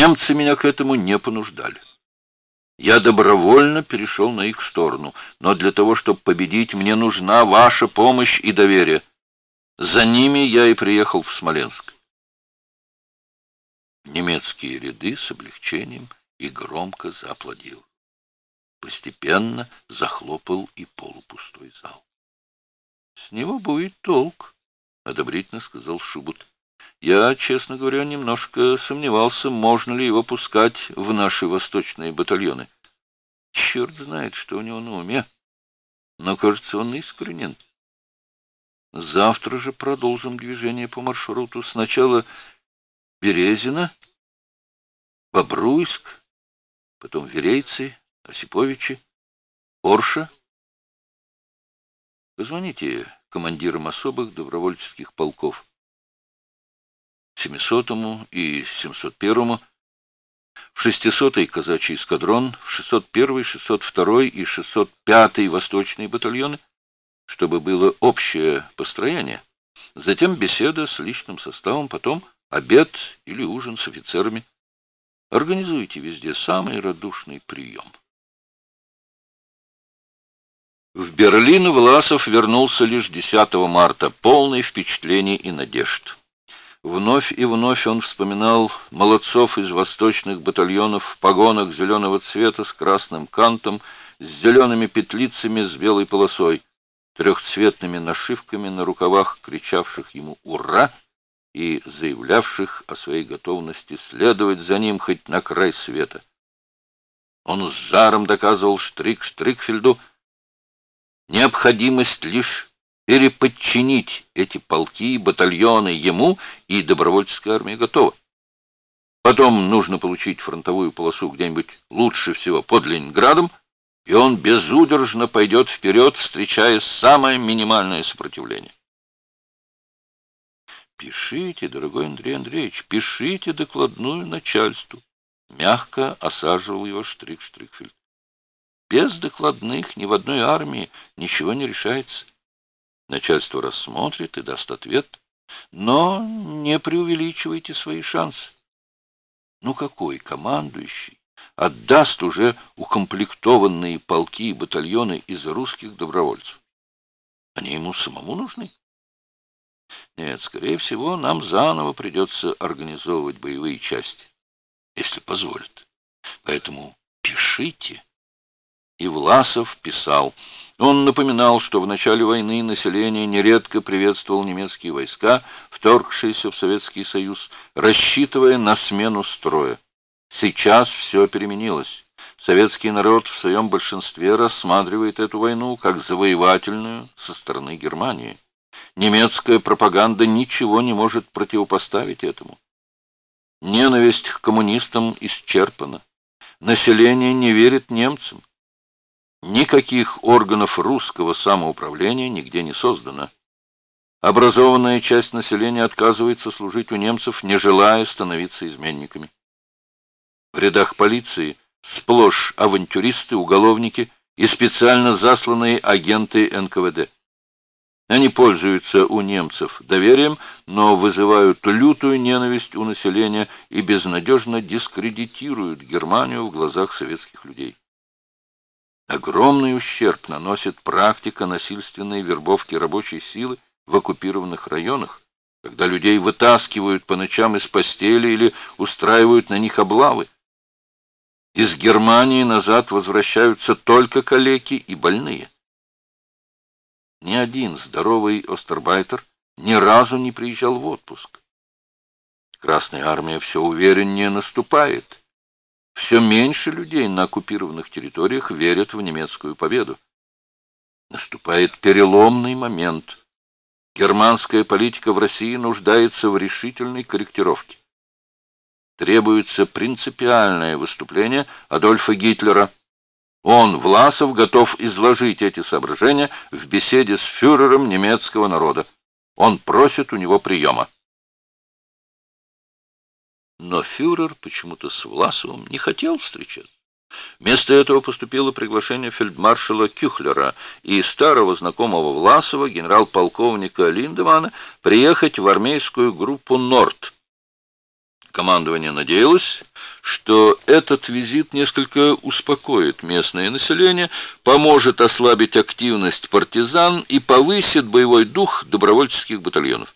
Немцы меня к этому не понуждали. Я добровольно перешел на их сторону, но для того, чтобы победить, мне нужна ваша помощь и доверие. За ними я и приехал в Смоленск. Немецкие ряды с облегчением и громко зааплодил. Постепенно захлопал и полупустой зал. — С него будет толк, — одобрительно сказал Шубут. — Я, честно говоря, немножко сомневался, можно ли его пускать в наши восточные батальоны. Черт знает, что у него на уме. Но, кажется, он искренен. Завтра же продолжим движение по маршруту. Сначала Березина, Бобруйск, потом Верейцы, Осиповичи, Орша. Позвоните командирам особых добровольческих полков. 700-му и 701-му, в 600-й казачий эскадрон, в 601-й, 602-й и 605-й восточные батальоны, чтобы было общее построение. Затем беседа с личным составом, потом обед или ужин с офицерами. Организуйте везде самый радушный прием. В Берлин Власов вернулся лишь 10 марта, полный впечатлений и надежд. Вновь и вновь он вспоминал молодцов из восточных батальонов в погонах зеленого цвета с красным кантом, с зелеными петлицами с белой полосой, трехцветными нашивками на рукавах, кричавших ему «Ура!» и заявлявших о своей готовности следовать за ним хоть на край света. Он с жаром доказывал Штрик Штрикфельду необходимость лишь переподчинить эти полки батальоны ему, и добровольческая армия готова. Потом нужно получить фронтовую полосу где-нибудь лучше всего под Ленинградом, и он безудержно пойдет вперед, встречая самое минимальное сопротивление. Пишите, дорогой Андрей Андреевич, пишите докладную начальству. Мягко осаживал его Штрик Штрикфельд. Без докладных ни в одной армии ничего не решается. Начальство рассмотрит и даст ответ, но не преувеличивайте свои шансы. Ну какой командующий отдаст уже укомплектованные полки и батальоны из русских добровольцев? Они ему самому нужны? Нет, скорее всего, нам заново придется организовывать боевые части, если позволят. Поэтому пишите. И Власов писал. Он напоминал, что в начале войны население нередко приветствовал немецкие войска, вторгшиеся в Советский Союз, рассчитывая на смену строя. Сейчас все переменилось. Советский народ в своем большинстве рассматривает эту войну как завоевательную со стороны Германии. Немецкая пропаганда ничего не может противопоставить этому. Ненависть к коммунистам исчерпана. Население не верит немцам. Никаких органов русского самоуправления нигде не создано. Образованная часть населения отказывается служить у немцев, не желая становиться изменниками. В рядах полиции сплошь авантюристы, уголовники и специально засланные агенты НКВД. Они пользуются у немцев доверием, но вызывают лютую ненависть у населения и безнадежно дискредитируют Германию в глазах советских людей. Огромный ущерб наносит практика насильственной вербовки рабочей силы в оккупированных районах, когда людей вытаскивают по ночам из постели или устраивают на них облавы. Из Германии назад возвращаются только калеки и больные. Ни один здоровый остербайтер ни разу не приезжал в отпуск. Красная армия все увереннее наступает. Все меньше людей на оккупированных территориях верят в немецкую победу. Наступает переломный момент. Германская политика в России нуждается в решительной корректировке. Требуется принципиальное выступление Адольфа Гитлера – он, Власов, готов изложить эти соображения в беседе с фюрером немецкого народа. Он просит у него приема. Но фюрер почему-то с Власовым не хотел встречаться. Вместо этого поступило приглашение фельдмаршала Кюхлера и старого знакомого Власова, генерал-полковника Линдемана, приехать в армейскую группу «Норд». Командование надеялось, что этот визит несколько успокоит местное население, поможет ослабить активность партизан и повысит боевой дух добровольческих батальонов.